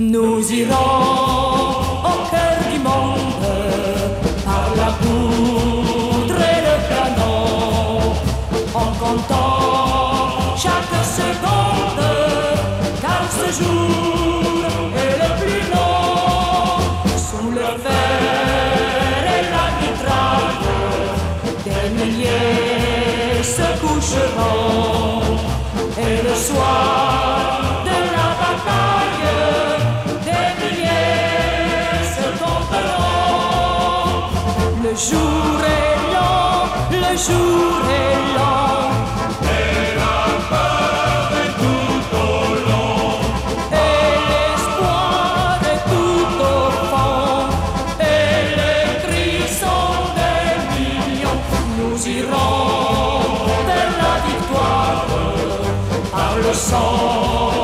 Nous irons au cœur du monde par la poudre et le canon en comptant chaque seconde car ce jour est le plus long. Sous le fer et la mitraille des milliers se coucheront et le soir le jour est long le jour est long. Et l'espoir est tout au fond. Et les cris sont des millions. Nous irons vers la victoire Par le sang